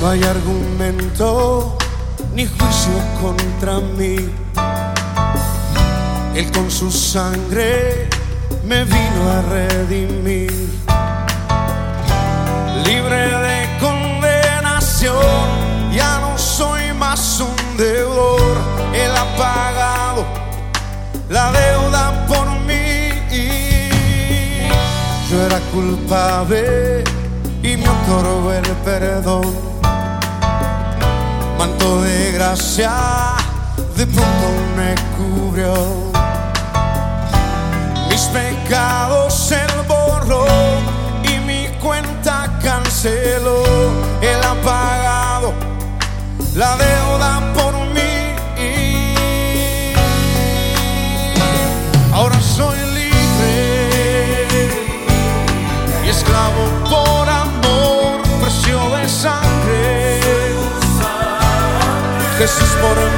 No hay argumento ni juicio contra mí. Él con su sangre me vino a redimir. Libre de condenación, ya no soy más un deudor. Él ha pagado la deuda por mí. Yo era culpable y me otorgó el perdón manto de gracia de pronto me cubrió. Mis pecados él borró y mi cuenta canceló. Él ha pagado la deuda por Jesús por mí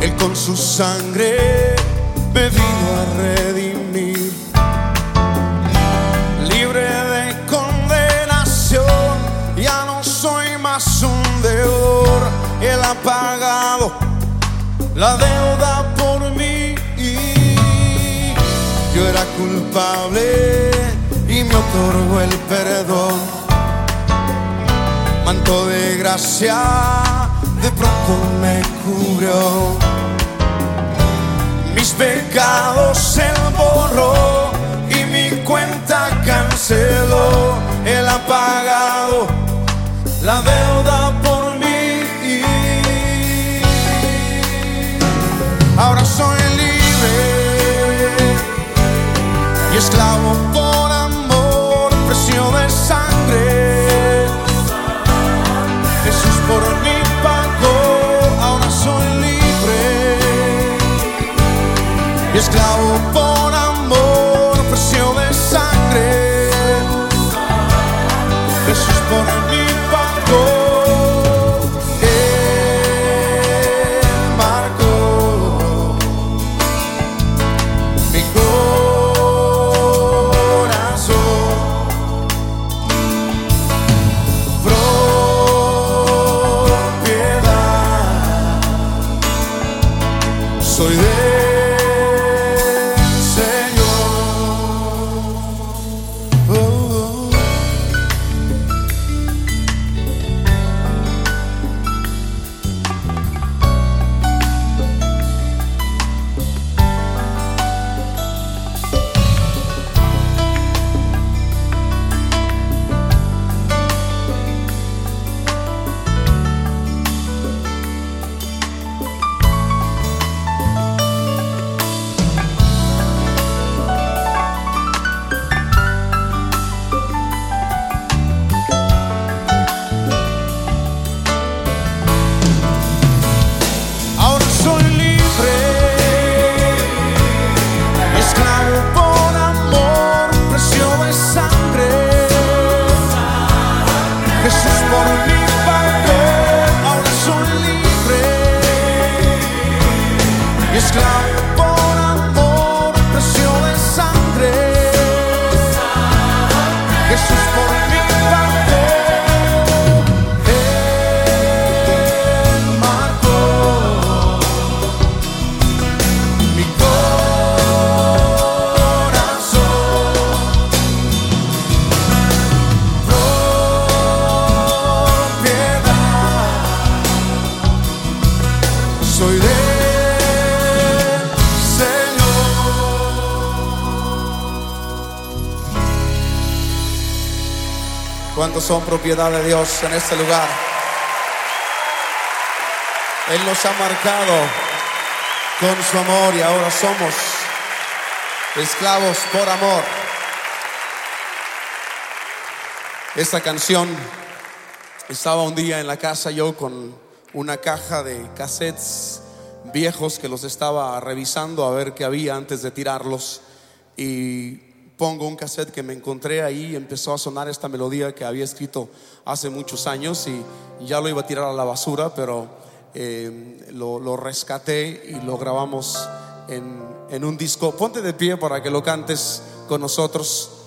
Él con su sangre me vino a redimir. Libre de condenación, ya no soy más un deudor. Él ha pagado la deuda por mí. Yo era culpable y me otorgó el perdón. Manto de gracia de pronto me cubrió. Mis pecados él borró y mi cuenta canceló. Él ha pagado la deuda por mí. Ahora soy libre y esclavo por y esclavo ¿Cuántos son propiedad de Dios en este lugar? Él nos ha marcado con su amor y ahora somos esclavos por amor. Esta canción estaba un día en la casa yo con una caja de cassettes viejos que los estaba revisando a ver qué había antes de tirarlos y pongo un cassette que me encontré ahí empezó a sonar esta melodía que había escrito hace muchos años y ya lo iba a tirar a la basura, pero eh, lo, lo, rescaté y lo grabamos en, en un disco. Ponte de pie para que lo cantes con nosotros.